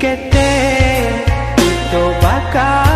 que te toca